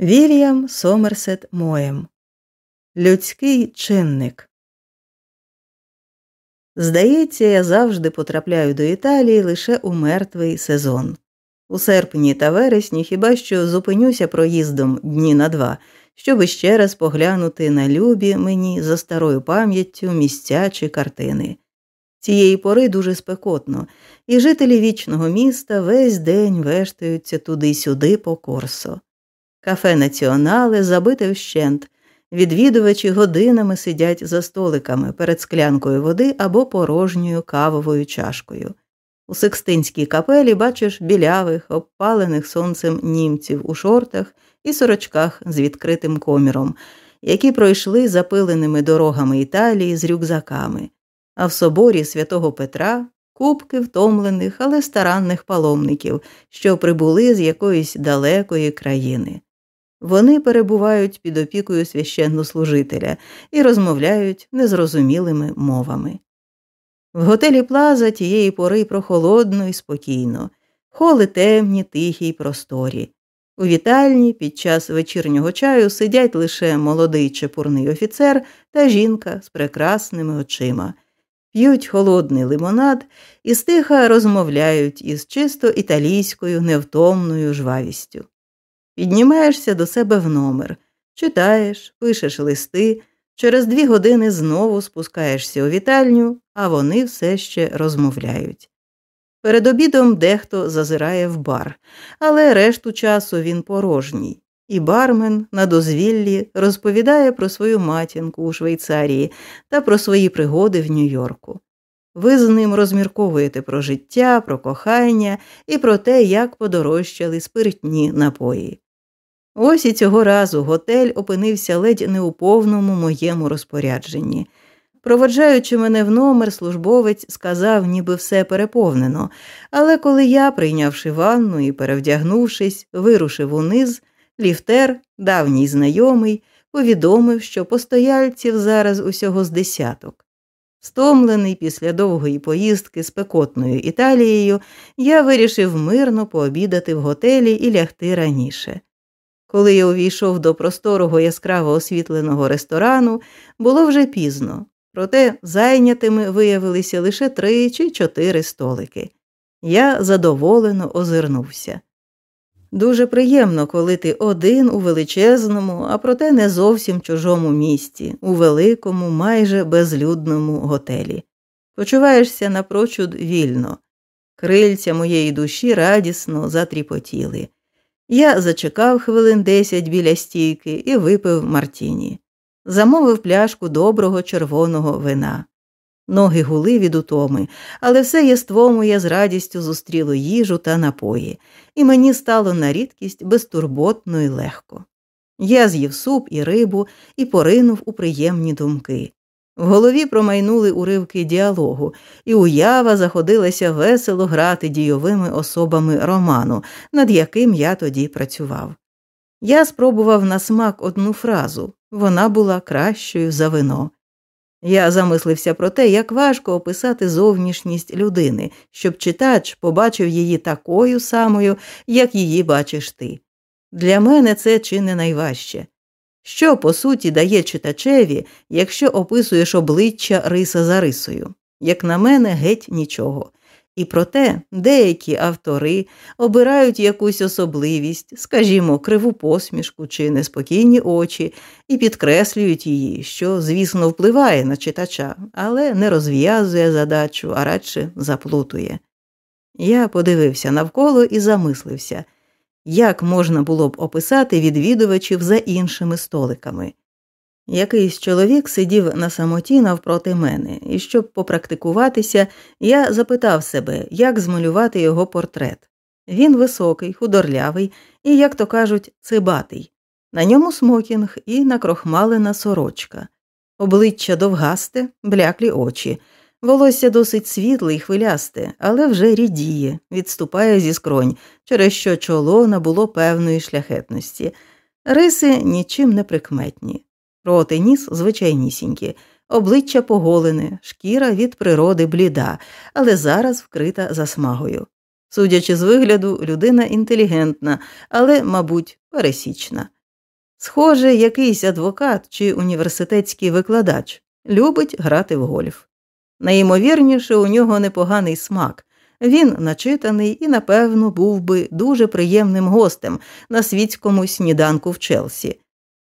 Вільям Сомерсет Моєм Людський чинник. Здається, я завжди потрапляю до Італії лише у мертвий сезон. У серпні та вересні хіба що зупинюся проїздом дні на два, щоб ще раз поглянути на любі мені за старою пам'яттю місця чи картини. Цієї пори дуже спекотно, і жителі вічного міста весь день вештаються туди-сюди по корсо. Кафе Націонале забите вщент. Відвідувачі годинами сидять за столиками перед склянкою води або порожньою кавовою чашкою. У Секстинській капелі бачиш білявих, обпалених сонцем німців у шортах і сорочках з відкритим коміром, які пройшли запиленими дорогами Італії з рюкзаками, а в соборі святого Петра кубки втомлених, але старанних паломників, що прибули з якоїсь далекої країни. Вони перебувають під опікою священнослужителя і розмовляють незрозумілими мовами. В готелі Плаза тієї пори прохолодно і спокійно, холи темні, тихі й просторі. У вітальні під час вечірнього чаю сидять лише молодий чепурний офіцер та жінка з прекрасними очима, п'ють холодний лимонад і стиха розмовляють із чисто італійською невтомною жвавістю. Піднімаєшся до себе в номер, читаєш, пишеш листи, через дві години знову спускаєшся у вітальню, а вони все ще розмовляють. Перед обідом дехто зазирає в бар, але решту часу він порожній, і бармен на дозвіллі розповідає про свою матінку у Швейцарії та про свої пригоди в Нью-Йорку. Ви з ним розмірковуєте про життя, про кохання і про те, як подорожчали спиртні напої. Ось і цього разу готель опинився ледь не у повному моєму розпорядженні. Проводжаючи мене в номер, службовець сказав, ніби все переповнено, але коли я, прийнявши ванну і перевдягнувшись, вирушив униз, ліфтер, давній знайомий, повідомив, що постояльців зараз усього з десяток. Стомлений після довгої поїздки з пекотною Італією, я вирішив мирно пообідати в готелі і лягти раніше. Коли я увійшов до просторого яскраво освітленого ресторану, було вже пізно, проте зайнятими виявилися лише три чи чотири столики. Я задоволено озирнувся. Дуже приємно, коли ти один у величезному, а проте не зовсім чужому місті, у великому, майже безлюдному готелі. Почуваєшся напрочуд вільно. Крильця моєї душі радісно затріпотіли. Я зачекав хвилин десять біля стійки і випив Мартіні. Замовив пляшку доброго червоного вина. Ноги гули від утоми, але все єство моє з радістю зустріло їжу та напої, і мені стало на рідкість безтурботно і легко. Я з'їв суп і рибу і поринув у приємні думки. В голові промайнули уривки діалогу, і уява заходилася весело грати дійовими особами роману, над яким я тоді працював. Я спробував на смак одну фразу вона була кращою за вино. Я замислився про те, як важко описати зовнішність людини, щоб читач побачив її такою самою, як її бачиш ти. Для мене це чи не найважче. Що, по суті, дає читачеві, якщо описуєш обличчя риса за рисою? Як на мене, геть нічого. І проте деякі автори обирають якусь особливість, скажімо, криву посмішку чи неспокійні очі, і підкреслюють її, що, звісно, впливає на читача, але не розв'язує задачу, а радше заплутує. Я подивився навколо і замислився як можна було б описати відвідувачів за іншими столиками. Якийсь чоловік сидів на самоті навпроти мене, і щоб попрактикуватися, я запитав себе, як змалювати його портрет. Він високий, худорлявий і, як то кажуть, цибатий. На ньому смокінг і накрохмалена сорочка, обличчя довгасте, бляклі очі, Волосся досить світле і хвилясте, але вже рідіє, відступає зі скронь, через що чоло набуло певної шляхетності. Риси нічим не прикметні. Роти ніс звичайнісінькі, обличчя поголене, шкіра від природи бліда, але зараз вкрита засмагою. Судячи з вигляду, людина інтелігентна, але, мабуть, пересічна. Схоже, якийсь адвокат чи університетський викладач любить грати в гольф. Найімовірніше, у нього непоганий смак. Він начитаний і, напевно, був би дуже приємним гостем на світському сніданку в Челсі.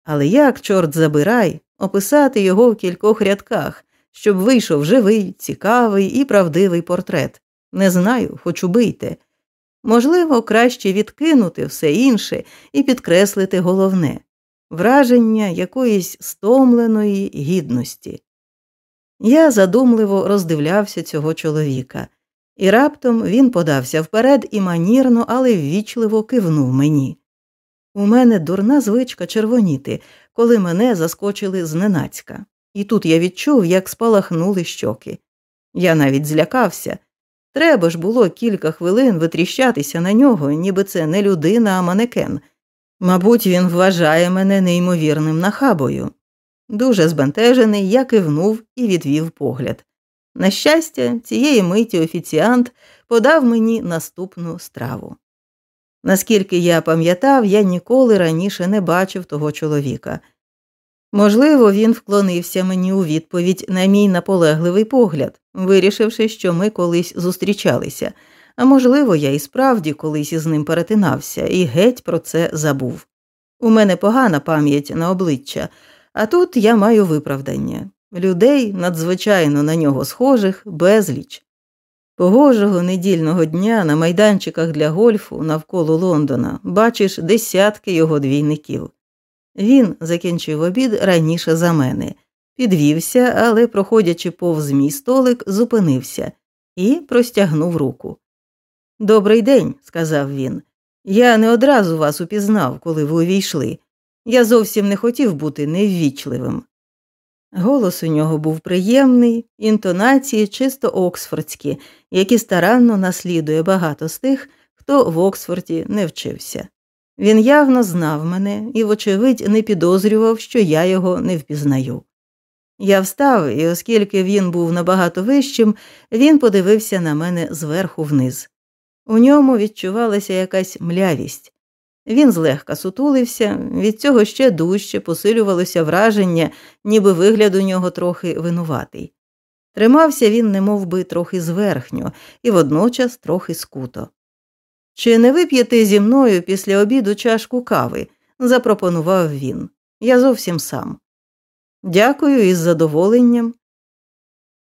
Але як, чорт забирай, описати його в кількох рядках, щоб вийшов живий, цікавий і правдивий портрет? Не знаю, хоч убийте. Можливо, краще відкинути все інше і підкреслити головне враження якоїсь стомленої гідності. Я задумливо роздивлявся цього чоловіка, і раптом він подався вперед і манірно, але ввічливо кивнув мені. У мене дурна звичка червоніти, коли мене заскочили зненацька, і тут я відчув, як спалахнули щоки. Я навіть злякався. Треба ж було кілька хвилин витріщатися на нього, ніби це не людина, а манекен. Мабуть, він вважає мене неймовірним нахабою. Дуже збентежений, я кивнув і відвів погляд. На щастя, цієї миті офіціант подав мені наступну страву. Наскільки я пам'ятав, я ніколи раніше не бачив того чоловіка. Можливо, він вклонився мені у відповідь на мій наполегливий погляд, вирішивши, що ми колись зустрічалися, а можливо, я і справді колись із ним перетинався і геть про це забув. У мене погана пам'ять на обличчя, а тут я маю виправдання людей, надзвичайно на нього схожих, безліч. Погожого недільного дня на майданчиках для гольфу навколо Лондона бачиш десятки його двійників. Він закінчив обід раніше за мене, підвівся, але, проходячи повз мій столик, зупинився і простягнув руку. Добрий день, сказав він. Я не одразу вас упізнав, коли ви увійшли. Я зовсім не хотів бути неввічливим. Голос у нього був приємний, інтонації чисто оксфордські, які старанно наслідує багато з тих, хто в Оксфорді не вчився. Він явно знав мене і, вочевидь, не підозрював, що я його не впізнаю. Я встав, і, оскільки він був набагато вищим, він подивився на мене зверху вниз. У ньому відчувалася якась млявість. Він злегка сутулився, від цього ще дужче посилювалося враження, ніби вигляд у нього трохи винуватий. Тримався він, немов би, трохи зверхньо і водночас трохи скуто. Чи не вип'єте зі мною після обіду чашку кави? запропонував він. Я зовсім сам. Дякую із задоволенням.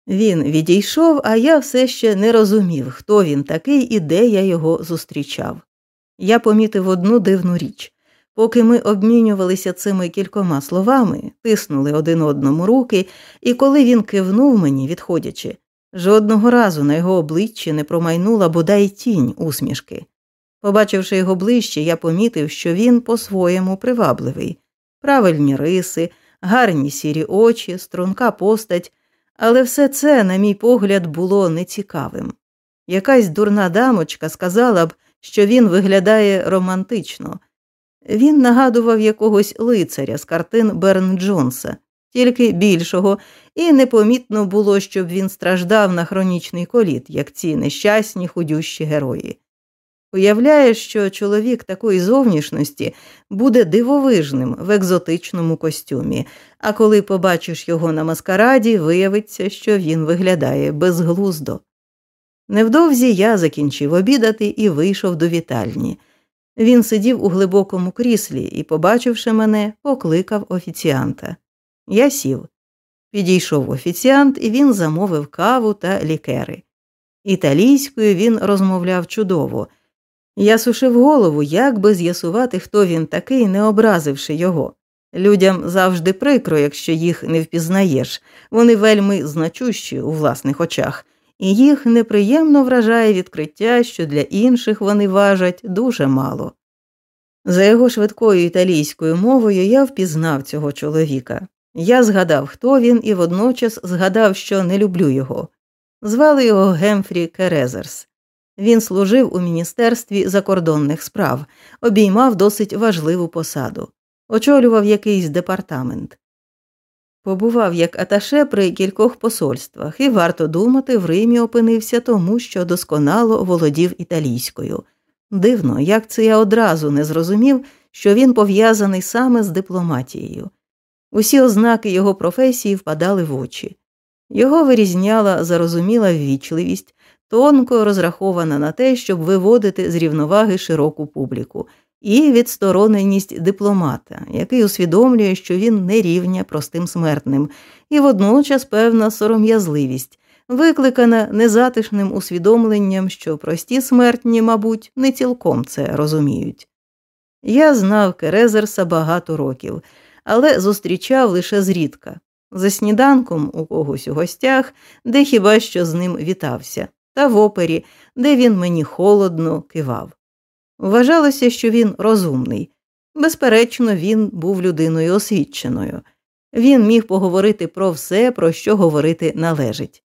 Він відійшов, а я все ще не розумів, хто він такий і де я його зустрічав. Я помітив одну дивну річ. Поки ми обмінювалися цими кількома словами, тиснули один одному руки, і коли він кивнув мені, відходячи, жодного разу на його обличчі не промайнула бодай тінь усмішки. Побачивши його ближче, я помітив, що він по-своєму привабливий, правильні риси, гарні сірі очі, струнка постать, але все це, на мій погляд, було нецікавим. Якась дурна дамочка сказала б, що він виглядає романтично. Він нагадував якогось лицаря з картин Берн Джонса, тільки більшого, і непомітно було, щоб він страждав на хронічний коліт, як ці нещасні худющі герої. Уявляєш, що чоловік такої зовнішності буде дивовижним в екзотичному костюмі, а коли побачиш його на маскараді, виявиться, що він виглядає безглуздо. Невдовзі я закінчив обідати і вийшов до вітальні. Він сидів у глибокому кріслі і, побачивши мене, покликав офіціанта. Я сів. Підійшов офіціант, і він замовив каву та лікери. Італійською він розмовляв чудово. Я сушив голову, як би з'ясувати, хто він такий, не образивши його. Людям завжди прикро, якщо їх не впізнаєш, вони вельми значущі у власних очах, і їх неприємно вражає відкриття, що для інших вони важать дуже мало. За його швидкою італійською мовою я впізнав цього чоловіка. Я згадав, хто він, і водночас згадав, що не люблю його. Звали його Гемфрі Керезерс. Він служив у Міністерстві закордонних справ, обіймав досить важливу посаду, очолював якийсь департамент. Побував як аташе при кількох посольствах, і варто думати, в Римі опинився тому, що досконало володів італійською. Дивно, як це я одразу не зрозумів, що він пов'язаний саме з дипломатією. Усі ознаки його професії впадали в очі. Його вирізняла зарозуміла ввічливість, тонко розрахована на те, щоб виводити з рівноваги широку публіку, і відстороненість дипломата, який усвідомлює, що він не рівня простим смертним, і водночас певна сором'язливість, викликана незатишним усвідомленням, що прості смертні, мабуть, не цілком це розуміють. Я знав Керезерса багато років, але зустрічав лише зрідка, за сніданком у когось у гостях, де хіба що з ним вітався, та в опері, де він мені холодно кивав. Вважалося, що він розумний. Безперечно, він був людиною освіченою. Він міг поговорити про все, про що говорити належить.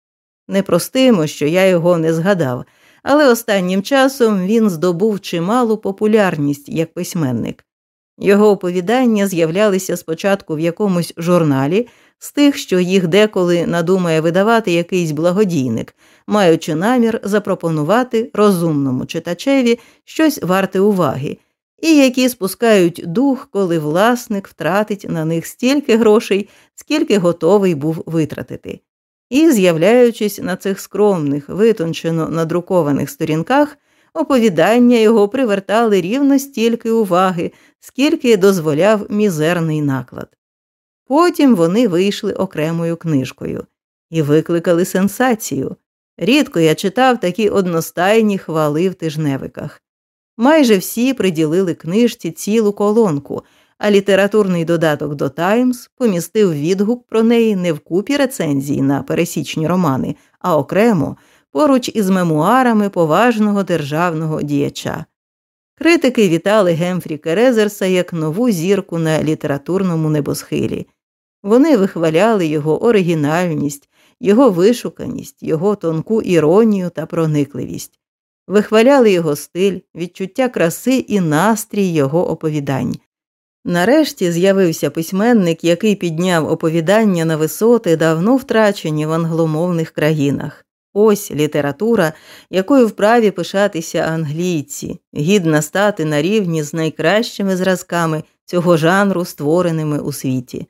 Не простимо, що я його не згадав, але останнім часом він здобув чималу популярність як письменник. Його оповідання з'являлися спочатку в якомусь журналі з тих, що їх деколи надумає видавати якийсь благодійник, маючи намір запропонувати розумному читачеві щось варте уваги, і які спускають дух, коли власник втратить на них стільки грошей, скільки готовий був витратити. І, з'являючись на цих скромних, витончено надрукованих сторінках, оповідання його привертали рівно стільки уваги, скільки дозволяв мізерний наклад. Потім вони вийшли окремою книжкою і викликали сенсацію. Рідко я читав такі одностайні хвали в тижневиках. Майже всі приділили книжці цілу колонку, а літературний додаток до Таймс помістив відгук про неї не в купі рецензій на пересічні романи, а окремо поруч із мемуарами поважного державного діяча. Критики вітали Гемфрі Керезерса як нову зірку на літературному небосхилі. Вони вихваляли його оригінальність, його вишуканість, його тонку іронію та проникливість, вихваляли його стиль, відчуття краси і настрій його оповідань. Нарешті з'явився письменник, який підняв оповідання на висоти, давно втрачені в англомовних країнах. Ось література, якою вправі пишатися англійці, гідна стати на рівні з найкращими зразками цього жанру, створеними у світі.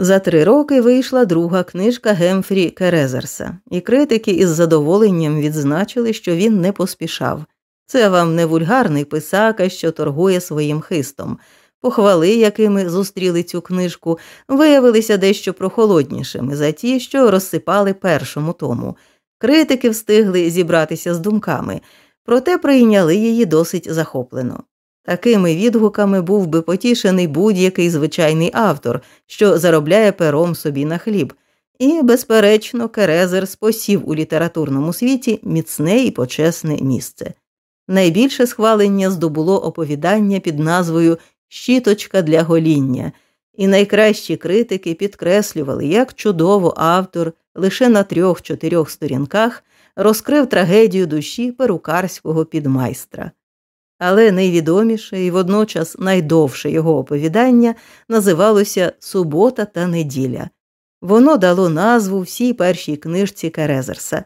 За три роки вийшла друга книжка Гемфрі Керезерса, і критики із задоволенням відзначили, що він не поспішав. Це вам не вульгарний писака, що торгує своїм хистом. Похвали, якими зустріли цю книжку, виявилися дещо прохолоднішими за ті, що розсипали першому тому. Критики встигли зібратися з думками, проте прийняли її досить захоплено. Такими відгуками був би потішений будь-який звичайний автор, що заробляє пером собі на хліб, і, безперечно, Керезер спосів у літературному світі міцне і почесне місце. Найбільше схвалення здобуло оповідання під назвою Щіточка для гоління, і найкращі критики підкреслювали, як чудово автор лише на трьох-чотирьох сторінках розкрив трагедію душі перукарського підмайстра але найвідоміше і водночас найдовше його оповідання називалося Субота та неділя. Воно дало назву всій першій книжці Керезерса.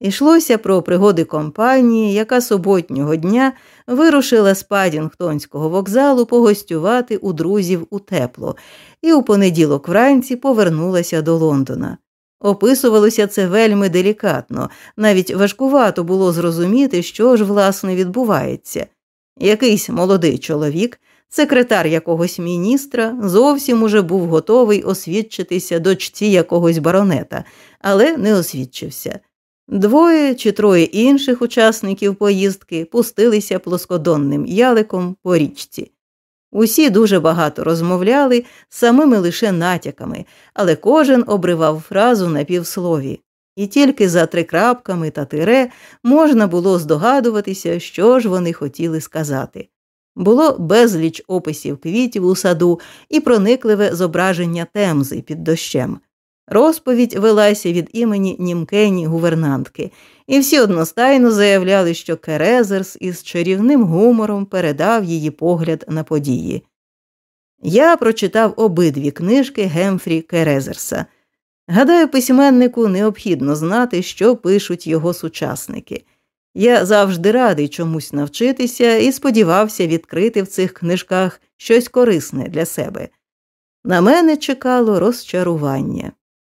Ішлося про пригоди компанії, яка суботнього дня вирушила з Падінгтонського вокзалу погостювати у друзів у тепло, і у понеділок вранці повернулася до Лондона. Описувалося це вельми делікатно, навіть важкувато було зрозуміти, що ж власне відбувається. Якийсь молодий чоловік, секретар якогось міністра, зовсім уже був готовий освідчитися дочці якогось баронета, але не освідчився. Двоє чи троє інших учасників поїздки пустилися плоскодонним яликом по річці. Усі дуже багато розмовляли самими лише натяками, але кожен обривав фразу на півслові і тільки за трикрапками та тире можна було здогадуватися, що ж вони хотіли сказати. Було безліч описів квітів у саду і проникливе зображення темзи під дощем. Розповідь велася від імені німкені гувернантки, і всі одностайно заявляли, що Керезерс із чарівним гумором передав її погляд на події. Я прочитав обидві книжки Гемфрі Керезерса – Гадаю, письменнику необхідно знати, що пишуть його сучасники. Я завжди радий чомусь навчитися і сподівався відкрити в цих книжках щось корисне для себе. На мене чекало розчарування.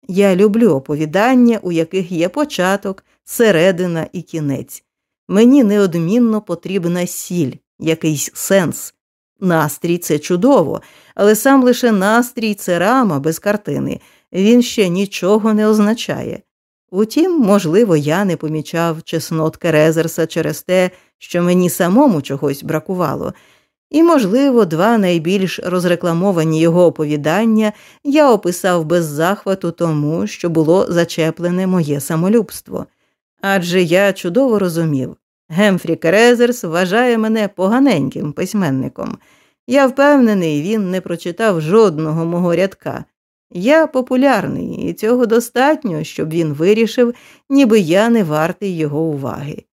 Я люблю оповідання, у яких є початок, середина і кінець. Мені неодмінно потрібна сіль, якийсь сенс. Настрій це чудово, але сам лише настрій це рама без картини, він ще нічого не означає. Утім, можливо, я не помічав чеснот Керезерса через те, що мені самому чогось бракувало, і, можливо, два найбільш розрекламовані його оповідання я описав без захвату тому, що було зачеплене моє самолюбство. Адже я чудово розумів, Гемфрі Керезерс вважає мене поганеньким письменником. Я впевнений, він не прочитав жодного мого рядка. Я популярний, і цього достатньо, щоб він вирішив, ніби я не вартий його уваги.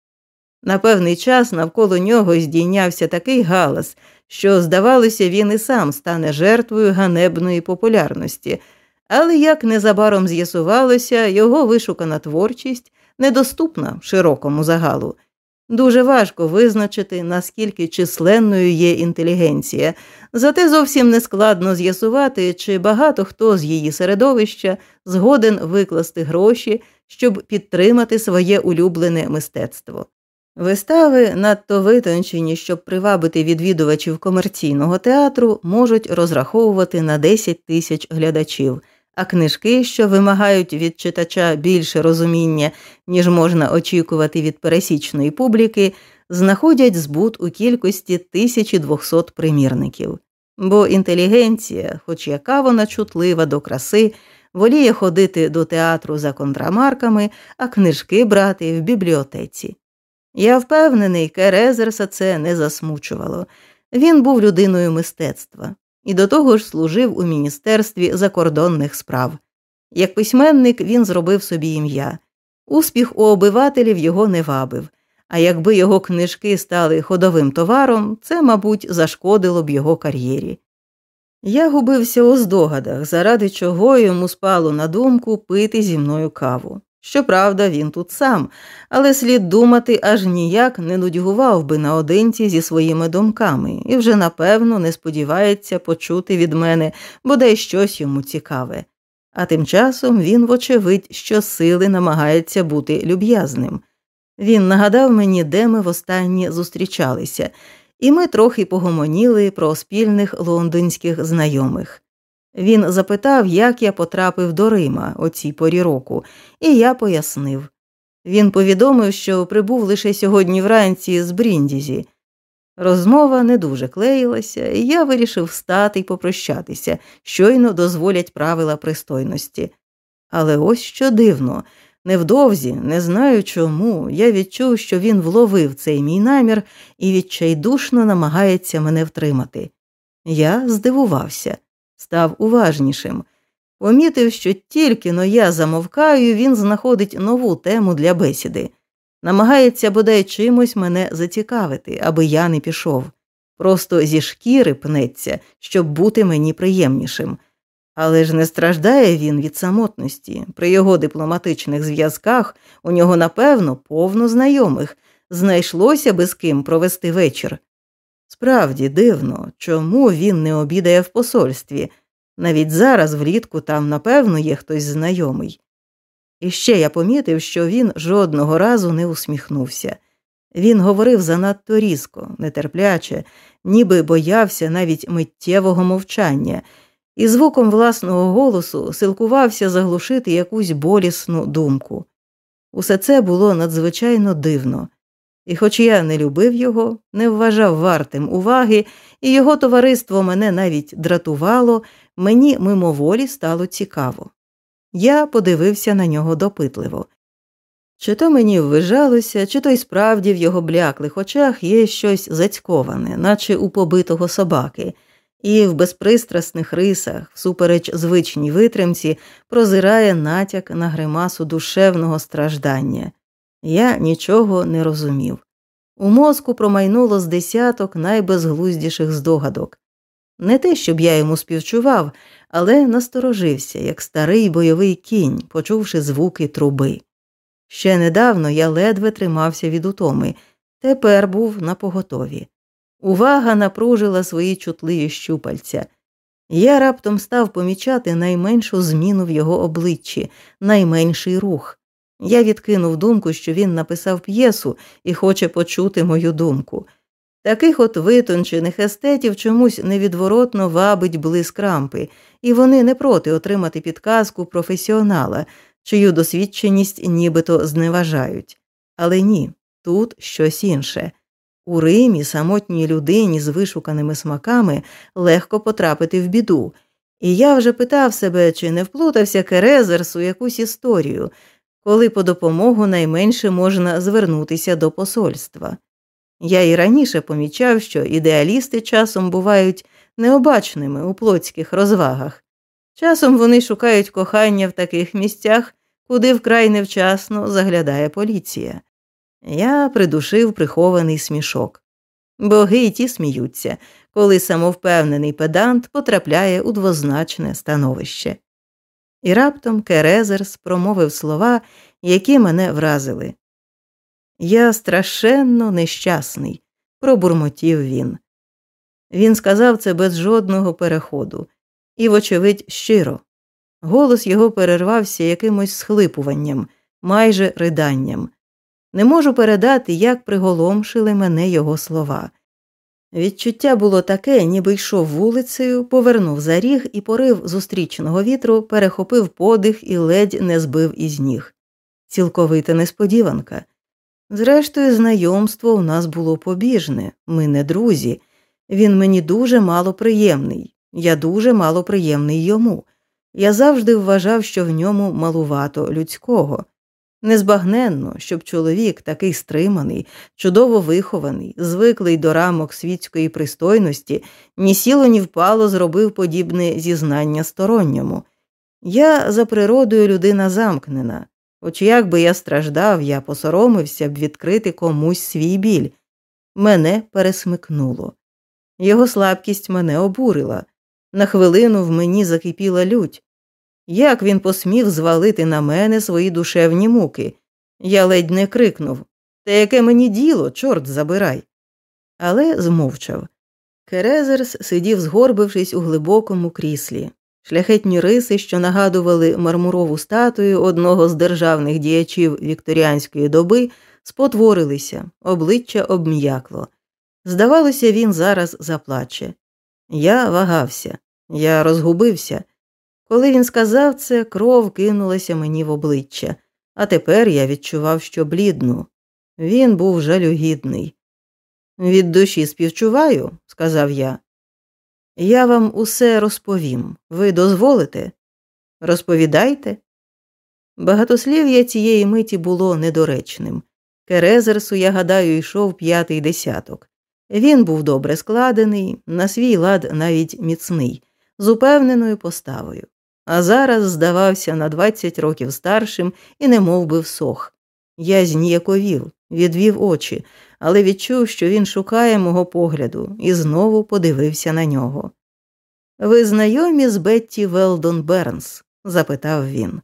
На певний час навколо нього здійнявся такий галас, що, здавалося, він і сам стане жертвою ганебної популярності, але як незабаром з'ясувалося, його вишукана творчість недоступна широкому загалу. Дуже важко визначити, наскільки численною є інтелігенція, зате зовсім нескладно з'ясувати, чи багато хто з її середовища згоден викласти гроші, щоб підтримати своє улюблене мистецтво. Вистави, надто витончені, щоб привабити відвідувачів комерційного театру, можуть розраховувати на 10 тисяч глядачів а книжки, що вимагають від читача більше розуміння, ніж можна очікувати від пересічної публіки, знаходять збут у кількості 1200 примірників. Бо інтелігенція, хоч яка вона чутлива до краси, воліє ходити до театру за контрамарками, а книжки брати в бібліотеці. Я впевнений, Керезерса це не засмучувало. Він був людиною мистецтва і до того ж служив у Міністерстві закордонних справ. Як письменник він зробив собі ім'я. Успіх у обивателів його не вабив, а якби його книжки стали ходовим товаром, це, мабуть, зашкодило б його кар'єрі. Я губився у здогадах, заради чого йому спало на думку пити зі мною каву. Щоправда, він тут сам, але слід думати, аж ніяк не нудьгував би наодинці зі своїми думками і вже напевно не сподівається почути від мене бодай щось йому цікаве. А тим часом він, вочевидь, щосили намагається бути люб'язним. Він нагадав мені, де ми востаннє зустрічалися, і ми трохи погомоніли про спільних лондонських знайомих. Він запитав, як я потрапив до Рима о цій порі року, і я пояснив. Він повідомив, що прибув лише сьогодні вранці з Бріндізі. Розмова не дуже клеїлася, і я вирішив встати і попрощатися, щойно дозволять правила пристойності. Але ось що дивно, невдовзі, не знаю чому, я відчув, що він вловив цей мій намір і відчайдушно намагається мене втримати. Я здивувався став уважнішим. Помітив, що тільки но я замовкаю, він знаходить нову тему для бесіди, намагається бодай чимось мене зацікавити, аби я не пішов. Просто зі шкіри пнеться, щоб бути мені приємнішим. Але ж не страждає він від самотності. При його дипломатичних зв'язках у нього, напевно, повно знайомих, знайшлося би з ким провести вечір. Справді дивно, чому він не обідає в посольстві. Навіть зараз влітку там, напевно, є хтось знайомий. І ще я помітив, що він жодного разу не усміхнувся. Він говорив занадто різко, нетерпляче, ніби боявся навіть миттєвого мовчання, і звуком власного голосу силкувався заглушити якусь болісну думку. Усе це було надзвичайно дивно. І, хоч я не любив його, не вважав вартим уваги, і його товариство мене навіть дратувало, мені мимоволі стало цікаво. Я подивився на нього допитливо. Чи то мені ввижалося, чи то й справді в його бляклих очах є щось зацьковане, наче у побитого собаки, і в безпристрасних рисах, всупереч звичній витримці, прозирає натяк на гримасу душевного страждання. Я нічого не розумів. У мозку промайнуло з десяток найбезглуздіших здогадок. Не те, щоб я йому співчував, але насторожився, як старий бойовий кінь, почувши звуки труби. Ще недавно я ледве тримався від утоми, тепер був на поготові. Увага напружила свої чутливі щупальця. Я раптом став помічати найменшу зміну в його обличчі, найменший рух. Я відкинув думку, що він написав п'єсу і хоче почути мою думку. Таких от витончених естетів чомусь невідворотно вабить блиск рампи, і вони не проти отримати підказку професіонала, чию досвідченість нібито зневажають. Але ні, тут щось інше. У Римі самотній людині з вишуканими смаками легко потрапити в біду, і я вже питав себе, чи не вплутався Керезерс у якусь історію, коли по допомогу найменше можна звернутися до посольства. Я і раніше помічав, що ідеалісти часом бувають необачними у плотських розвагах. Часом вони шукають кохання в таких місцях, куди вкрай невчасно заглядає поліція. Я придушив прихований смішок. Боги й ті сміються, коли самовпевнений педант потрапляє у двозначне становище. І раптом Керезерс промовив слова, які мене вразили. Я страшенно нещасний, пробурмотів він. Він сказав це без жодного переходу, і, вочевидь, щиро. Голос його перервався якимось схлипуванням, майже риданням. Не можу передати, як приголомшили мене його слова. Відчуття було таке, ніби йшов вулицею, повернув за ріг і порив зустрічного вітру, перехопив подих і ледь не збив із ніг. Цілковита несподіванка. Зрештою, знайомство у нас було побіжне, ми не друзі. Він мені дуже малоприємний, я дуже малоприємний йому. Я завжди вважав, що в ньому малувато людського. Незбагненно, щоб чоловік, такий стриманий, чудово вихований, звиклий до рамок світської пристойності, ні сіло, ні впало зробив подібне зізнання сторонньому. Я за природою людина замкнена, хоч як би я страждав, я посоромився б відкрити комусь свій біль. Мене пересмикнуло. Його слабкість мене обурила. На хвилину в мені закипіла лють. Як він посмів звалити на мене свої душевні муки? Я ледь не крикнув Та яке мені діло, чорт забирай. Але змовчав. Керезерс сидів, згорбившись у глибокому кріслі. Шляхетні риси, що нагадували мармурову статую одного з державних діячів вікторіанської доби, спотворилися, обличчя обм'якло. Здавалося, він зараз заплаче. Я вагався, я розгубився. Коли він сказав це, кров кинулася мені в обличчя, а тепер я відчував, що блідну. Він був жалюгідний. Від душі співчуваю, сказав я. Я вам усе розповім. Ви дозволите? Розповідайте. Багатослів'я цієї миті було недоречним. Керезерсу, я гадаю, йшов п'ятий десяток. Він був добре складений, на свій лад навіть міцний, з упевненою поставою а зараз здавався на 20 років старшим і немов би всох. Я зніяковів, відвів очі, але відчув, що він шукає мого погляду, і знову подивився на нього. Ви знайомі з Бетті Велдон Бернс? запитав він.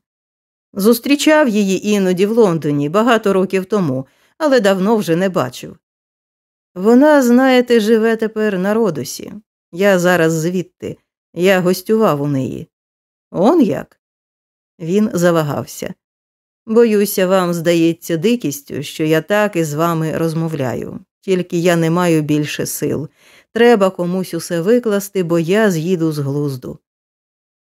Зустрічав її іноді в Лондоні багато років тому, але давно вже не бачив. Вона, знаєте, живе тепер на Родосі. Я зараз звідти, я гостював у неї. Он як? Він завагався. Боюся, вам здається дикістю, що я так із вами розмовляю, тільки я не маю більше сил. Треба комусь усе викласти, бо я з'їду з глузду.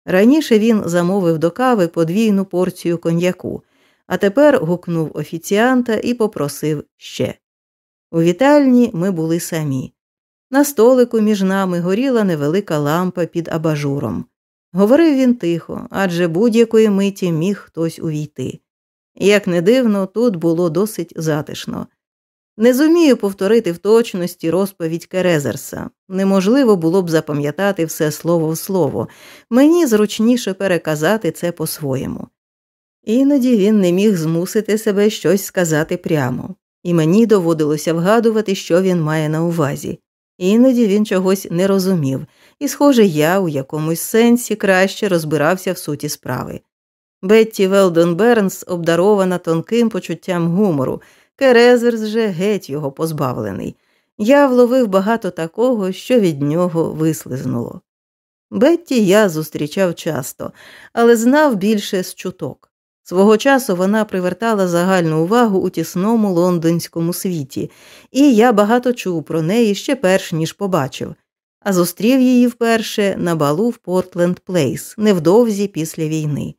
Раніше він замовив до кави подвійну порцію коньяку, а тепер гукнув офіціанта і попросив ще. У вітальні ми були самі. На столику між нами горіла невелика лампа під абажуром. Говорив він тихо, адже будь-якої миті міг хтось увійти. Як не дивно, тут було досить затишно. Не зумію повторити в точності розповідь Керезерса. Неможливо було б запам'ятати все слово в слово, мені зручніше переказати це по-своєму. Іноді він не міг змусити себе щось сказати прямо, і мені доводилося вгадувати, що він має на увазі. Іноді він чогось не розумів, і, схоже, я у якомусь сенсі краще розбирався в суті справи. Бетті Велдон Бернс обдарована тонким почуттям гумору, Керезерс же геть його позбавлений. Я вловив багато такого, що від нього вислизнуло. Бетті я зустрічав часто, але знав більше з чуток. Свого часу вона привертала загальну увагу у тісному лондонському світі, і я багато чув про неї ще перш ніж побачив, а зустрів її вперше на балу в Портленд Плейс невдовзі після війни.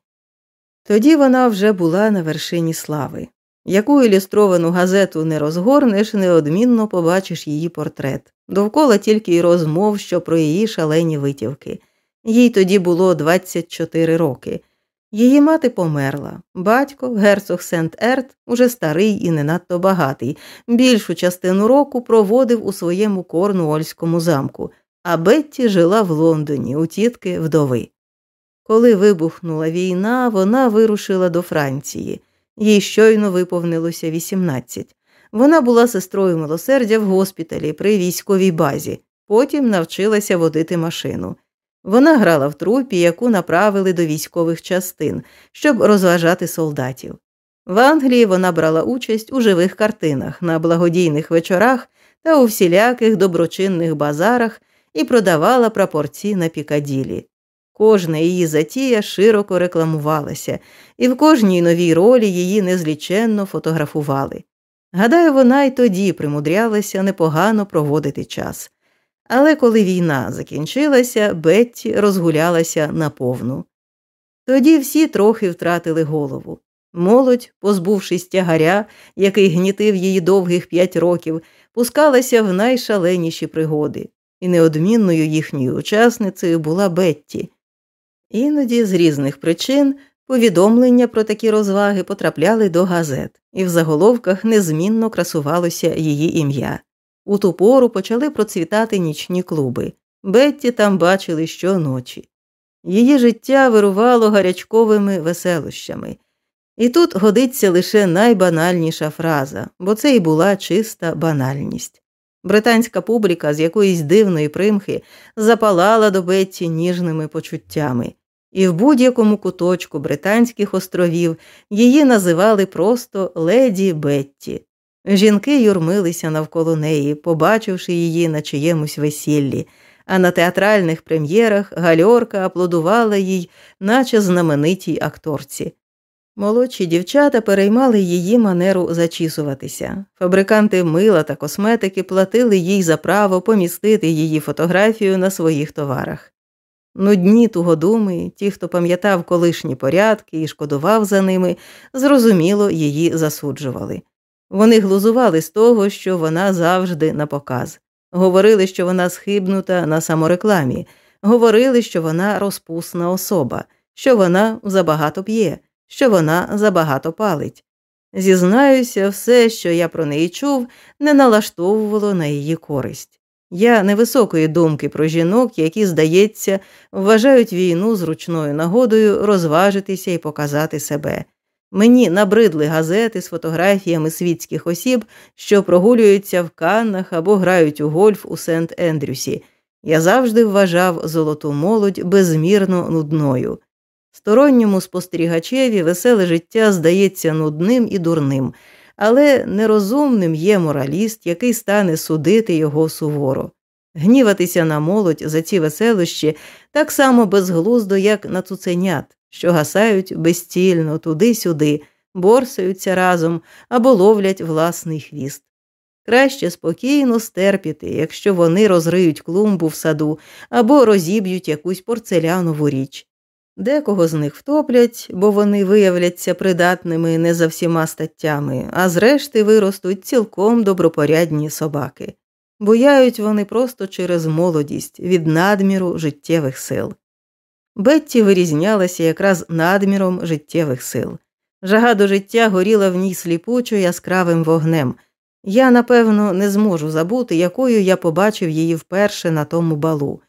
Тоді вона вже була на вершині слави. Яку ілюстровану газету не розгорнеш, неодмінно побачиш її портрет. Довкола тільки й розмов, що про її шалені витівки. Їй тоді було 24 роки. Її мати померла. Батько, герцог Сент Ерт, уже старий і не надто багатий, більшу частину року проводив у своєму корнуольському замку, а Бетті жила в Лондоні, у тітки вдови. Коли вибухнула війна, вона вирушила до Франції. Їй щойно виповнилося 18. Вона була сестрою милосердя в госпіталі при військовій базі, потім навчилася водити машину. Вона грала в трупі, яку направили до військових частин, щоб розважати солдатів. В Англії вона брала участь у живих картинах, на благодійних вечорах та у всіляких доброчинних базарах і продавала прапорці на Пікаділі. Кожна її затія широко рекламувалася, і в кожній новій ролі її незліченно фотографували. Гадаю, вона й тоді примудрялася непогано проводити час. Але коли війна закінчилася, Бетті розгулялася наповну. Тоді всі трохи втратили голову. Молодь, позбувшись тягаря, який гнітив її довгих п'ять років, пускалася в найшаленіші пригоди, і неодмінною їхньою учасницею була Бетті. Іноді з різних причин повідомлення про такі розваги потрапляли до газет, і в заголовках незмінно красувалося її ім'я. У ту пору почали процвітати нічні клуби. Бетті там бачили щоночі. Її життя вирувало гарячковими веселощами. І тут годиться лише найбанальніша фраза, бо це і була чиста банальність. Британська публіка з якоїсь дивної примхи запалала до Бетті ніжними почуттями, і в будь-якому куточку Британських островів її називали просто леді Бетті. Жінки юрмилися навколо неї, побачивши її на чиємусь весіллі, а на театральних прем'єрах гальорка аплодувала їй, наче знаменитій акторці. Молодші дівчата переймали її манеру зачісуватися. Фабриканти мила та косметики платили їй за право помістити її фотографію на своїх товарах. Нудні тугодуми, ті, хто пам'ятав колишні порядки і шкодував за ними, зрозуміло її засуджували. Вони глузували з того, що вона завжди на показ, говорили, що вона схибнута на саморекламі, говорили, що вона розпусна особа, що вона забагато п'є, що вона забагато палить. Зізнаюся, все, що я про неї чув, не налаштовувало на її користь. Я невисокої думки про жінок, які, здається, вважають війну зручною нагодою розважитися і показати себе. Мені набридли газети з фотографіями світських осіб, що прогулюються в Каннах або грають у гольф у Сент Ендрюсі. Я завжди вважав золоту молодь безмірно нудною. Сторонньому спостерігачеві веселе життя здається нудним і дурним, але нерозумним є мораліст, який стане судити його суворо. Гніватися на молодь за ці веселощі так само безглуздо, як на цуценят що гасають безцільно туди-сюди, борсаються разом або ловлять власний хвіст. Краще спокійно стерпіти, якщо вони розриють клумбу в саду або розіб'ють якусь порцелянову річ. Декого з них втоплять, бо вони виявляться придатними не за всіма статтями, а зрешти виростуть цілком добропорядні собаки. Бояють вони просто через молодість від надміру життєвих сил. Бетті вирізнялася якраз надміром життєвих сил. Жага до життя горіла в ній сліпучо яскравим вогнем. Я, напевно, не зможу забути, якою я побачив її вперше на тому балу.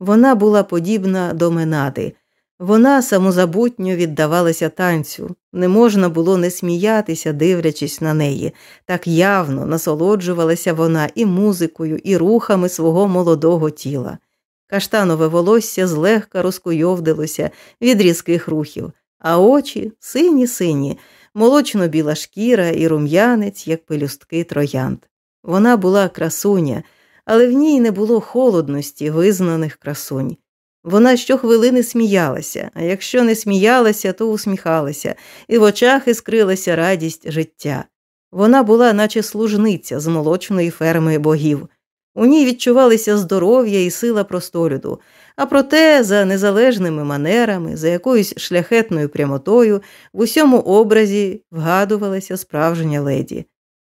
Вона була подібна до Менади. Вона самозабутньо віддавалася танцю, не можна було не сміятися, дивлячись на неї. Так явно насолоджувалася вона і музикою, і рухами свого молодого тіла. Каштанове волосся злегка розкуйовдилося від різких рухів, а очі сині сині, молочно біла шкіра і рум'янець, як пелюстки троянд. Вона була красуня, але в ній не було холодності визнаних красунь. Вона щохвилини сміялася, а якщо не сміялася, то усміхалася, і в очах іскрилася радість життя. Вона була, наче служниця з молочної ферми богів. У ній відчувалися здоров'я і сила простолюду, а проте, за незалежними манерами, за якоюсь шляхетною прямотою, в усьому образі вгадувалася справжня леді.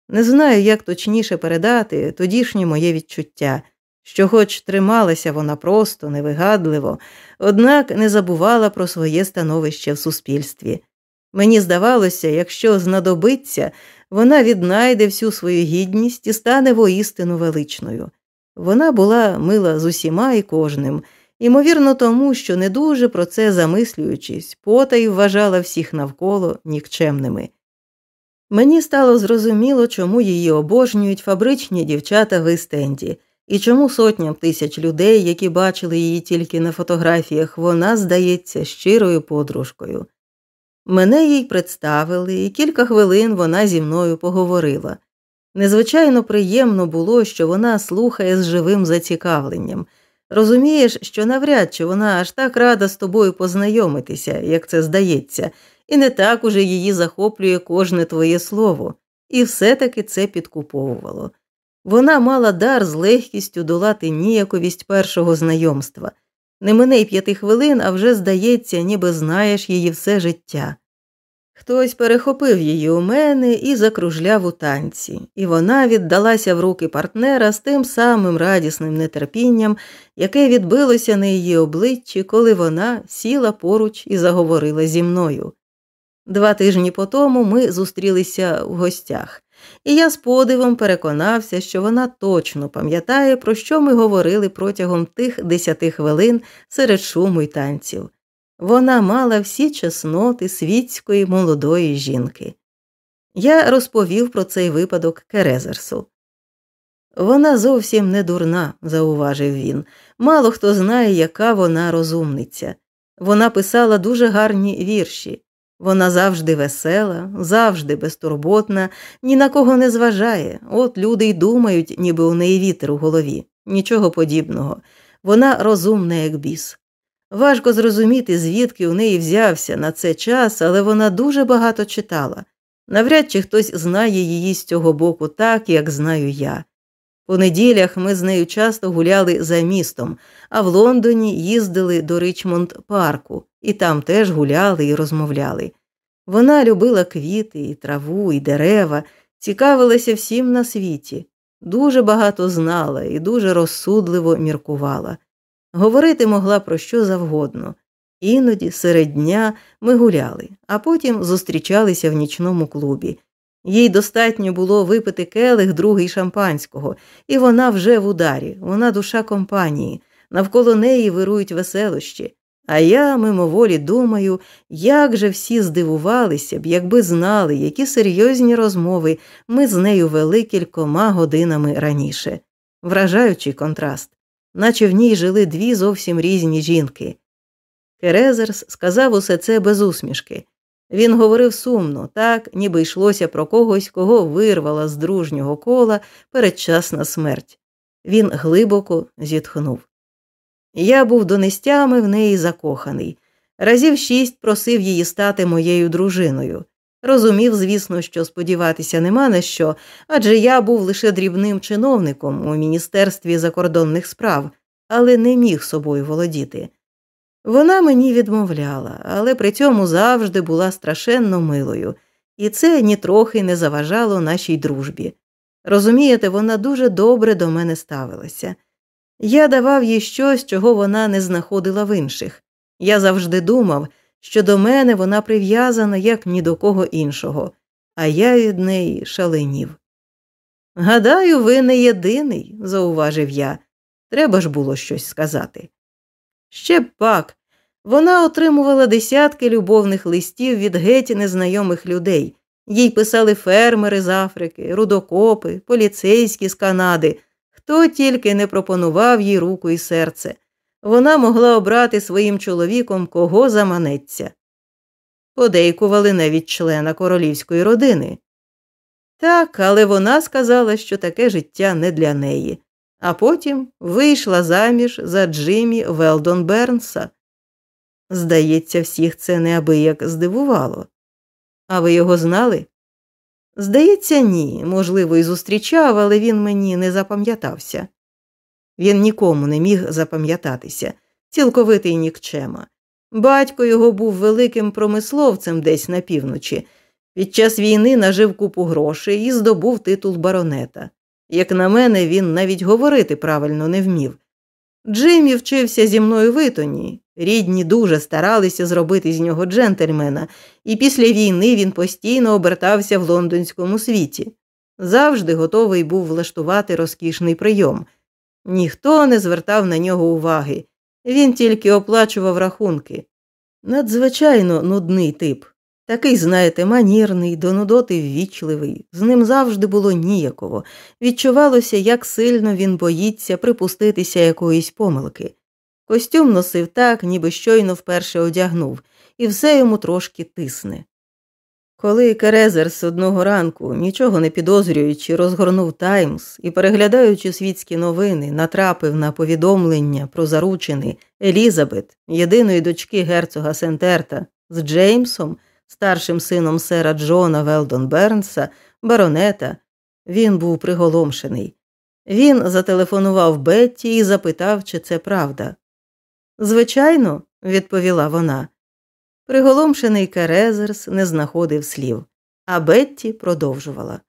Не знаю, як точніше передати тодішнє моє відчуття, що, хоч трималася вона просто, невигадливо, однак не забувала про своє становище в суспільстві. Мені здавалося, якщо знадобиться, вона віднайде всю свою гідність і стане воістину величною. Вона була мила з усіма і кожним, ймовірно, тому, що не дуже про це замислюючись, потай вважала всіх навколо нікчемними. Мені стало зрозуміло, чому її обожнюють фабричні дівчата в Істенді, і чому сотням тисяч людей, які бачили її тільки на фотографіях, вона здається щирою подружкою. Мене їй представили, і кілька хвилин вона зі мною поговорила. Незвичайно приємно було, що вона слухає з живим зацікавленням. Розумієш, що навряд чи вона аж так рада з тобою познайомитися, як це здається, і не так уже її захоплює кожне твоє слово, і все-таки це підкуповувало. Вона мала дар з легкістю долати ніяковість першого знайомства. Не мине й п'яти хвилин, а вже здається, ніби знаєш її все життя. Хтось перехопив її у мене і закружляв у танці, і вона віддалася в руки партнера з тим самим радісним нетерпінням, яке відбилося на її обличчі, коли вона сіла поруч і заговорила зі мною. Два тижні по тому ми зустрілися в гостях, і я з подивом переконався, що вона точно пам'ятає, про що ми говорили протягом тих десяти хвилин серед шуму й танців. Вона мала всі чесноти світської молодої жінки. Я розповів про цей випадок Керезерсу. Вона зовсім не дурна, зауважив він. Мало хто знає, яка вона розумниця. Вона писала дуже гарні вірші. Вона завжди весела, завжди безтурботна, ні на кого не зважає. От люди й думають, ніби у неї вітер у голові. Нічого подібного. Вона розумна, як біс. Важко зрозуміти, звідки у неї взявся на це час, але вона дуже багато читала. Навряд чи хтось знає її з цього боку так, як знаю я. По неділях ми з нею часто гуляли за містом, а в Лондоні їздили до Ричмонд парку, і там теж гуляли і розмовляли. Вона любила квіти, і траву, і дерева, цікавилася всім на світі, дуже багато знала і дуже розсудливо міркувала. Говорити могла про що завгодно. Іноді, серед дня, ми гуляли, а потім зустрічалися в нічному клубі. Їй достатньо було випити келих другий шампанського, і вона вже в ударі, вона душа компанії, навколо неї вирують веселощі. А я мимоволі думаю, як же всі здивувалися б, якби знали, які серйозні розмови ми з нею вели кількома годинами раніше. Вражаючий контраст наче в ній жили дві зовсім різні жінки. Керезерс сказав усе це без усмішки. Він говорив сумно, так, ніби йшлося про когось, кого вирвала з дружнього кола передчасна смерть. Він глибоко зітхнув. Я був донестями в неї закоханий. Разів шість просив її стати моєю дружиною. Розумів, звісно, що сподіватися нема на що, адже я був лише дрібним чиновником у Міністерстві закордонних справ, але не міг собою володіти. Вона мені відмовляла, але при цьому завжди була страшенно милою, і це нітрохи не заважало нашій дружбі. Розумієте, вона дуже добре до мене ставилася. Я давав їй щось, чого вона не знаходила в інших. Я завжди думав, що до мене вона прив'язана як ні до кого іншого, а я від неї шаленів. Гадаю, ви не єдиний, зауважив я. Треба ж було щось сказати. Ще б пак. Вона отримувала десятки любовних листів від геть незнайомих людей. Їй писали фермери з Африки, рудокопи, поліцейські з Канади. Хто тільки не пропонував їй руку і серце вона могла обрати своїм чоловіком кого заманеться. подейкували навіть члена королівської родини. Так, але вона сказала, що таке життя не для неї, а потім вийшла заміж за Джиммі Велдон Бернса. Здається, всіх це неабияк здивувало. А ви його знали? Здається, ні. Можливо, і зустрічав, але він мені не запам'ятався. Він нікому не міг запам'ятатися, цілковитий нікчема. Батько його був великим промисловцем десь на півночі. Під час війни нажив купу грошей і здобув титул баронета. Як на мене, він навіть говорити правильно не вмів. Джиммі вчився зі мною в Ітоні. Рідні дуже старалися зробити з нього джентльмена, і після війни він постійно обертався в лондонському світі. Завжди готовий був влаштувати розкішний прийом. Ніхто не звертав на нього уваги, він тільки оплачував рахунки. Надзвичайно нудний тип. Такий, знаєте, манірний, до нудоти ввічливий, з ним завжди було ніяково. Відчувалося, як сильно він боїться припуститися якоїсь помилки. Костюм носив так, ніби щойно вперше одягнув, і все йому трошки тисне. Коли Керезерс одного ранку, нічого не підозрюючи, розгорнув Таймс і, переглядаючи світські новини, натрапив на повідомлення про заручини Елізабет, єдиної дочки герцога Сентерта, з Джеймсом, старшим сином сера Джона Велдон Бернса, баронета, він був приголомшений. Він зателефонував Бетті і запитав, чи це правда. Звичайно, відповіла вона. Приголомшений Керезерс не знаходив слів, а Бетті продовжувала.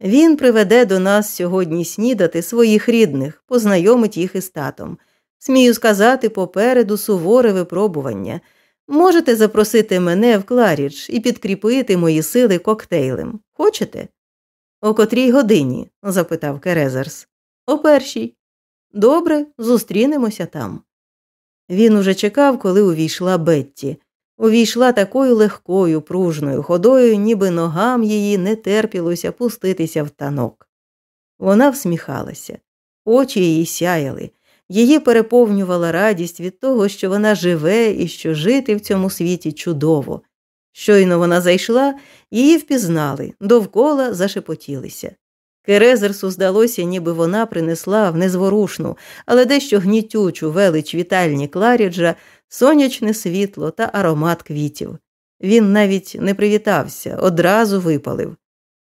Він приведе до нас сьогодні снідати своїх рідних, познайомить їх із татом. Смію сказати, попереду суворе випробування. Можете запросити мене в Кларідж і підкріпити мої сили коктейлем. Хочете? О котрій годині? запитав Керезерс. О першій. Добре, зустрінемося там. Він уже чекав, коли увійшла Бетті увійшла такою легкою, пружною ходою, ніби ногам її не терпілося пуститися в танок. Вона всміхалася, очі її сяяли, її переповнювала радість від того, що вона живе і що жити в цьому світі чудово. Щойно вона зайшла, її впізнали, довкола зашепотілися. Керезерсу здалося, ніби вона принесла в незворушну, але дещо гнітючу велич вітальні Кларіджа сонячне світло та аромат квітів. Він навіть не привітався, одразу випалив.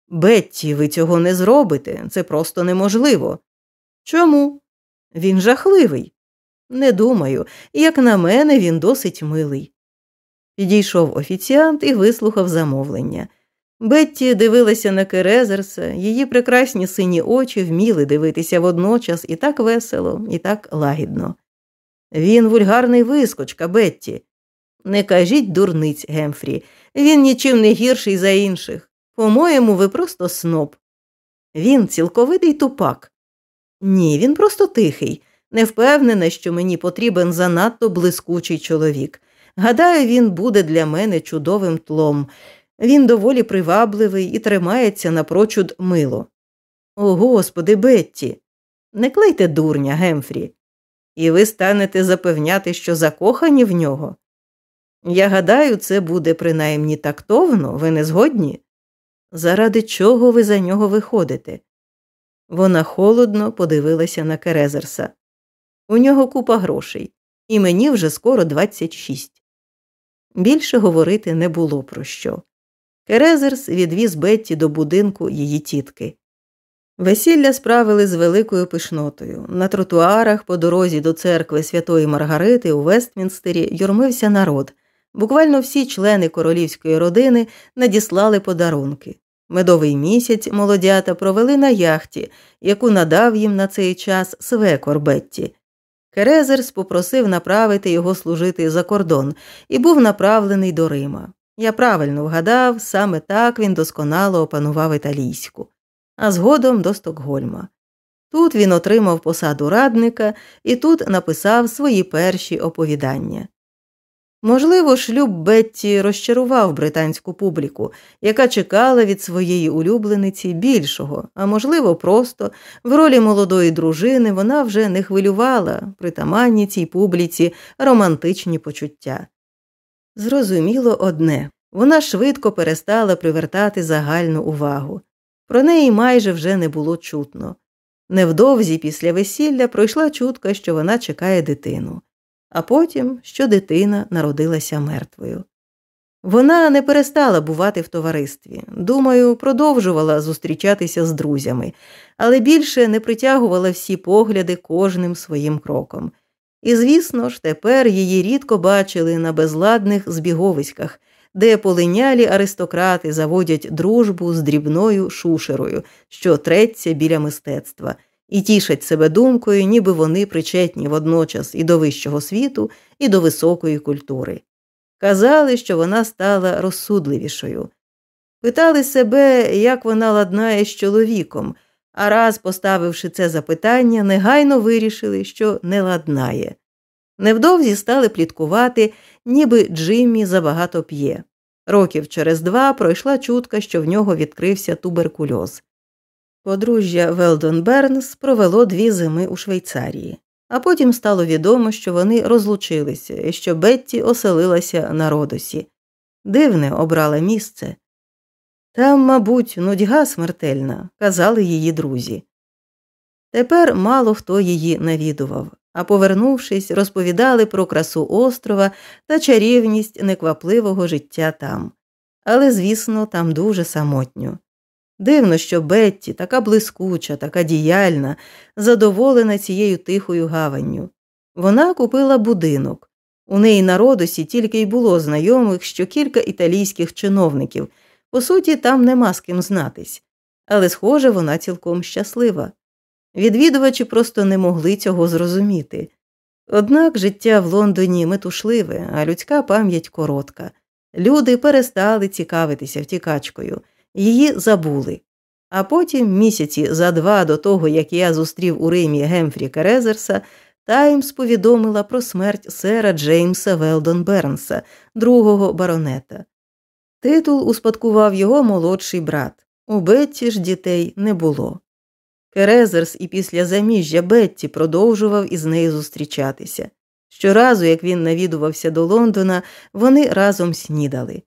Бетті, ви цього не зробите, це просто неможливо. Чому? Він жахливий. Не думаю, як на мене, він досить милий. Підійшов офіціант і вислухав замовлення. Бетті дивилася на Керезерса, її прекрасні сині очі вміли дивитися водночас і так весело, і так лагідно. Він вульгарний вискочка, Бетті. Не кажіть дурниць, Гемфрі, він нічим не гірший за інших. По-моєму, ви просто сноб. Він цілковитий тупак. Ні, він просто тихий, не впевнена, що мені потрібен занадто блискучий чоловік. Гадаю, він буде для мене чудовим тлом. Він доволі привабливий і тримається напрочуд мило. О, господи, Бетті, не клейте дурня, Гемфрі і ви станете запевняти, що закохані в нього. Я гадаю, це буде принаймні тактовно, ви не згодні? Заради чого ви за нього виходите? Вона холодно подивилася на Керезерса. У нього купа грошей, і мені вже скоро 26. Більше говорити не було про що. Керезерс відвіз Бетті до будинку її тітки. Весілля справили з великою пишнотою. На тротуарах по дорозі до церкви Святої Маргарити у Вестмінстері юрмився народ. Буквально всі члени королівської родини надіслали подарунки. Медовий місяць молодята провели на яхті, яку надав їм на цей час свекор Бетті. Керезерс попросив направити його служити за кордон і був направлений до Рима. Я правильно вгадав, саме так він досконало опанував італійську а згодом до Стокгольма. Тут він отримав посаду радника і тут написав свої перші оповідання. Можливо, шлюб Бетті розчарував британську публіку, яка чекала від своєї улюблениці більшого, а можливо, просто в ролі молодої дружини вона вже не хвилювала притаманні цій публіці романтичні почуття. Зрозуміло одне вона швидко перестала привертати загальну увагу. Про неї майже вже не було чутно. Невдовзі після весілля пройшла чутка, що вона чекає дитину, а потім, що дитина народилася мертвою. Вона не перестала бувати в товаристві. Думаю, продовжувала зустрічатися з друзями, але більше не притягувала всі погляди кожним своїм кроком. І, звісно ж, тепер її рідко бачили на безладних збіговиськах, де полинялі аристократи заводять дружбу з дрібною шушерою, що треться біля мистецтва, і тішать себе думкою, ніби вони причетні водночас і до вищого світу, і до високої культури. Казали, що вона стала розсудливішою. Питали себе, як вона ладнає з чоловіком, а раз, поставивши це запитання, негайно вирішили, що не ладнає. Невдовзі стали пліткувати, ніби Джиммі забагато п'є. Років через два пройшла чутка, що в нього відкрився туберкульоз. Подружжя Велдон Бернс провело дві зими у Швейцарії, а потім стало відомо, що вони розлучилися і що Бетті оселилася на Родосі. Дивне обрала місце. Там, мабуть, нудьга смертельна, казали її друзі. Тепер мало хто її навідував, а повернувшись, розповідали про красу острова та чарівність неквапливого життя там. Але, звісно, там дуже самотньо. Дивно, що Бетті, така блискуча, така діяльна, задоволена цією тихою гаванню. Вона купила будинок. У неї на родосі тільки й було знайомих, що кілька італійських чиновників. По суті, там нема з ким знатись, але, схоже, вона цілком щаслива. Відвідувачі просто не могли цього зрозуміти. Однак життя в Лондоні метушливе, а людська пам'ять коротка. Люди перестали цікавитися втікачкою, її забули. А потім, місяці за два до того, як я зустрів у Римі Гемфрі Керезерса, Таймс повідомила про смерть сера Джеймса Велдон Бернса, другого баронета. Титул успадкував його молодший брат. У Бетті ж дітей не було. Керезерс і після заміжжя Бетті продовжував із нею зустрічатися. Щоразу, як він навідувався до Лондона, вони разом снідали.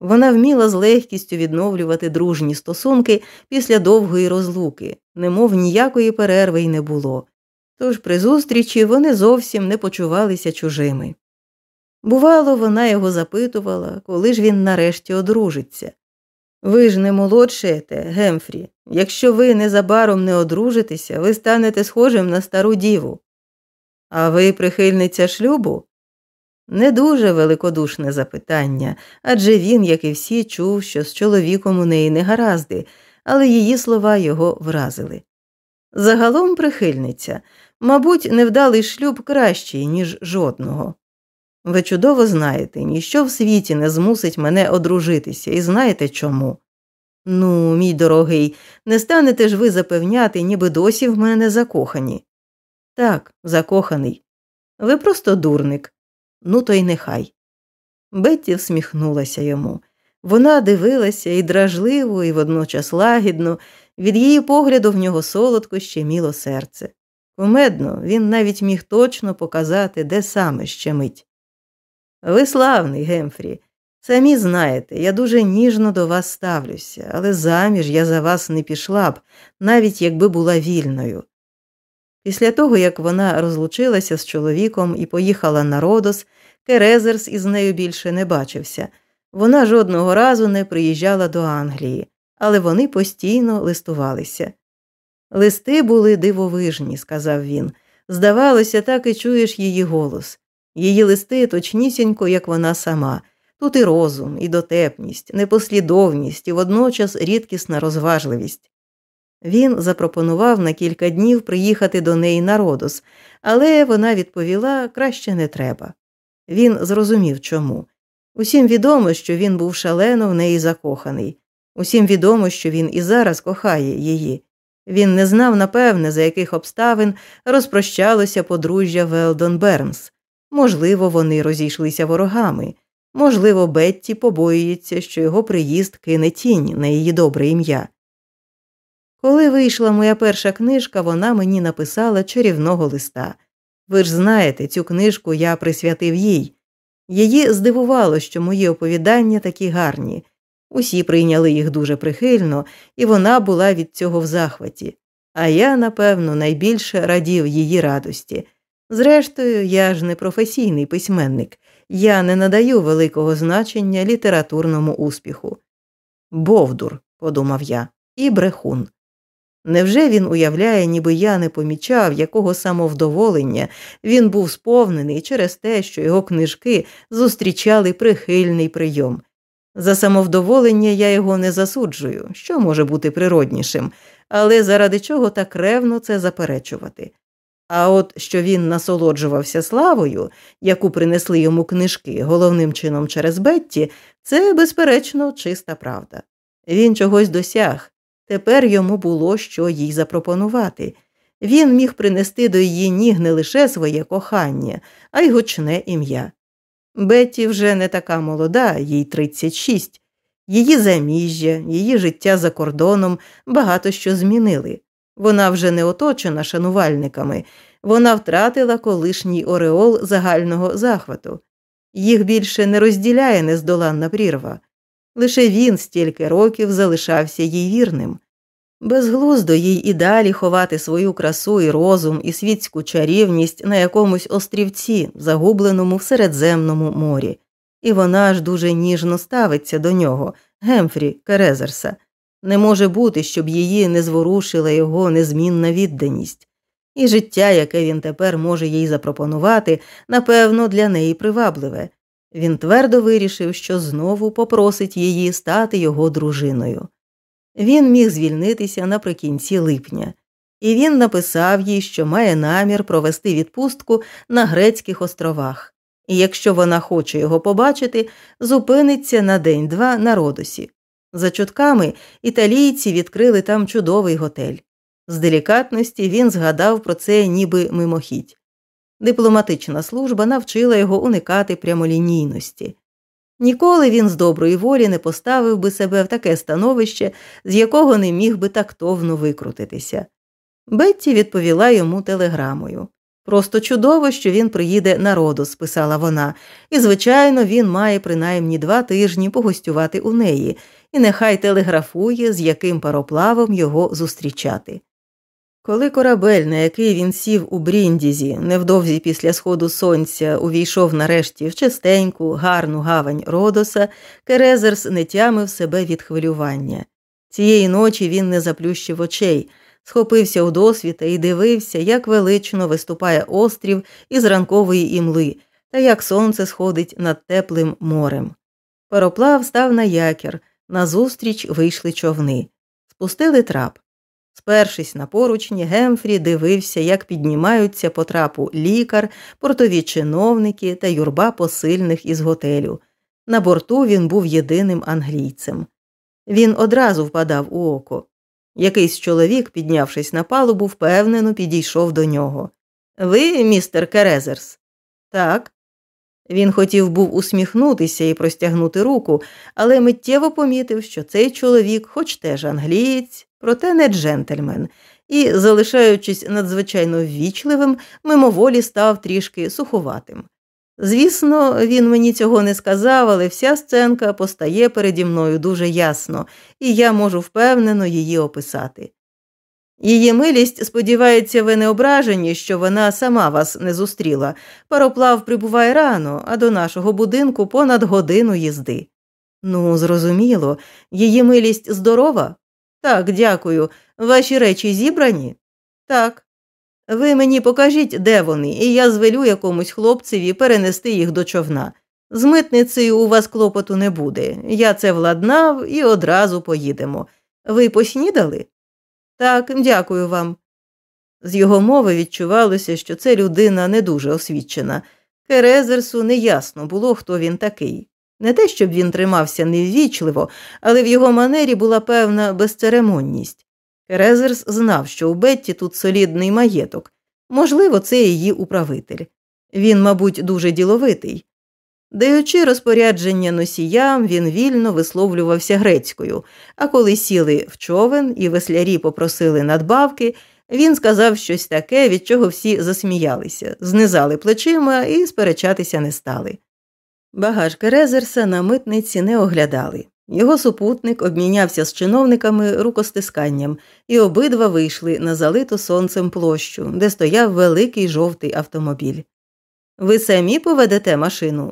Вона вміла з легкістю відновлювати дружні стосунки після довгої розлуки, немов ніякої перерви й не було. Тож при зустрічі вони зовсім не почувалися чужими. Бувало, вона його запитувала, коли ж він нарешті одружиться. Ви ж не молодшаєте, Гемфрі. Якщо ви незабаром не одружитеся, ви станете схожим на стару діву. А ви прихильниця шлюбу? Не дуже великодушне запитання, адже він, як і всі, чув, що з чоловіком у неї не гаразди, але її слова його вразили. Загалом прихильниця, мабуть, невдалий шлюб кращий, ніж жодного. Ви чудово знаєте, ніщо в світі не змусить мене одружитися, і знаєте чому? Ну, мій дорогий, не станете ж ви запевняти, ніби досі в мене закохані. Так, закоханий. Ви просто дурник. Ну, то й нехай. Бетті всміхнулася йому. Вона дивилася і дражливо, і водночас лагідно, від її погляду в нього солодко щеміло серце. Кумедно він навіть міг точно показати, де саме щемить. Ви славний, Гемфрі. Самі знаєте, я дуже ніжно до вас ставлюся, але заміж я за вас не пішла б, навіть якби була вільною. Після того, як вона розлучилася з чоловіком і поїхала на Родос, Керезерс із нею більше не бачився. Вона жодного разу не приїжджала до Англії, але вони постійно листувалися. Листи були дивовижні, сказав він. Здавалося, так і чуєш її голос. Її листи точнісінько, як вона сама. Тут і розум, і дотепність, непослідовність, і водночас рідкісна розважливість. Він запропонував на кілька днів приїхати до неї на Родос, але вона відповіла краще не треба. Він зрозумів чому. Усім відомо, що він був шалено в неї закоханий, усім відомо, що він і зараз кохає її. Він не знав, напевне, за яких обставин розпрощалося подружжя Велдон Бернс. Можливо, вони розійшлися ворогами, можливо, Бетті побоюється, що його приїзд кине тінь на її добре ім'я. Коли вийшла моя перша книжка, вона мені написала чарівного листа. Ви ж знаєте, цю книжку я присвятив їй. Її здивувало, що мої оповідання такі гарні. Усі прийняли їх дуже прихильно, і вона була від цього в захваті. А я, напевно, найбільше радів її радості. Зрештою, я ж не професійний письменник, я не надаю великого значення літературному успіху. Бовдур, подумав я, і брехун. Невже він уявляє, ніби я не помічав, якого самовдоволення він був сповнений через те, що його книжки зустрічали прихильний прийом. За самовдоволення я його не засуджую, що може бути природнішим, але заради чого так ревно це заперечувати. А от що він насолоджувався славою, яку принесли йому книжки головним чином через Бетті, це, безперечно, чиста правда. Він чогось досяг, тепер йому було що їй запропонувати. Він міг принести до її ніг не лише своє кохання, а й гучне ім'я. Бетті вже не така молода, їй 36. Її заміжжя, її життя за кордоном багато що змінили. Вона вже не оточена шанувальниками, вона втратила колишній ореол загального захвату. Їх більше не розділяє нездоланна прірва. Лише він стільки років залишався їй вірним. Безглуздо їй і далі ховати свою красу і розум і світську чарівність на якомусь острівці, загубленому в Середземному морі, і вона ж дуже ніжно ставиться до нього, Гемфрі Керезерса. Не може бути, щоб її не зворушила його незмінна відданість, і життя, яке він тепер може їй запропонувати, напевно, для неї привабливе. Він твердо вирішив, що знову попросить її стати його дружиною. Він міг звільнитися наприкінці липня, і він написав їй, що має намір провести відпустку на Грецьких островах, і якщо вона хоче його побачити, зупиниться на день-два на Родосі. За чутками італійці відкрили там чудовий готель. З делікатності він згадав про це ніби мимохідь. Дипломатична служба навчила його уникати прямолінійності. Ніколи він з доброї волі не поставив би себе в таке становище, з якого не міг би тактовно викрутитися. Бетті відповіла йому телеграмою. Просто чудово, що він приїде на Родос», – писала вона, і, звичайно, він має принаймні два тижні погостювати у неї, і нехай телеграфує, з яким пароплавом його зустрічати. Коли корабель, на який він сів у Бріндізі, невдовзі після сходу сонця увійшов нарешті в чистеньку, гарну гавань Родоса, Керезерс не тямив себе від хвилювання. Цієї ночі він не заплющив очей, схопився у досвіта і дивився, як велично виступає острів із ранкової імли та як сонце сходить над теплим морем. Пароплав став на якір, назустріч вийшли човни, спустили трап. Спершись на поручні, Гемфрі дивився, як піднімаються по трапу лікар, портові чиновники та юрба посильних із готелю. На борту він був єдиним англійцем. Він одразу впадав у око. Якийсь чоловік, піднявшись на палубу, впевнено підійшов до нього. Ви, містер Керезерс? Так. Він хотів був усміхнутися і простягнути руку, але миттєво помітив, що цей чоловік, хоч теж англієць, проте не джентльмен, і, залишаючись надзвичайно ввічливим, мимоволі став трішки суховатим. Звісно, він мені цього не сказав, але вся сценка постає переді мною дуже ясно, і я можу впевнено її описати. Її милість сподівається, ви не ображені, що вона сама вас не зустріла. Пароплав прибуває рано, а до нашого будинку понад годину їзди. Ну, зрозуміло, її милість здорова? Так, дякую. Ваші речі зібрані? Так. Ви мені покажіть, де вони, і я звелю якомусь хлопцеві перенести їх до човна. З митницею у вас клопоту не буде. Я це владнав і одразу поїдемо. Ви поснідали? Так, дякую вам. З його мови відчувалося, що це людина не дуже освічена. Керезерсу неясно було, хто він такий. Не те, щоб він тримався неввічливо, але в його манері була певна безцеремонність. Керезерс знав, що у Бетті тут солідний маєток, можливо, це її управитель. Він, мабуть, дуже діловитий. Даючи розпорядження носіям, він вільно висловлювався грецькою, а коли сіли в човен і веслярі попросили надбавки, він сказав щось таке, від чого всі засміялися, знизали плечима і сперечатися не стали. Багаж Керезерса на митниці не оглядали. Його супутник обмінявся з чиновниками рукостисканням, і обидва вийшли на залиту сонцем площу, де стояв великий жовтий автомобіль. Ви самі поведете машину?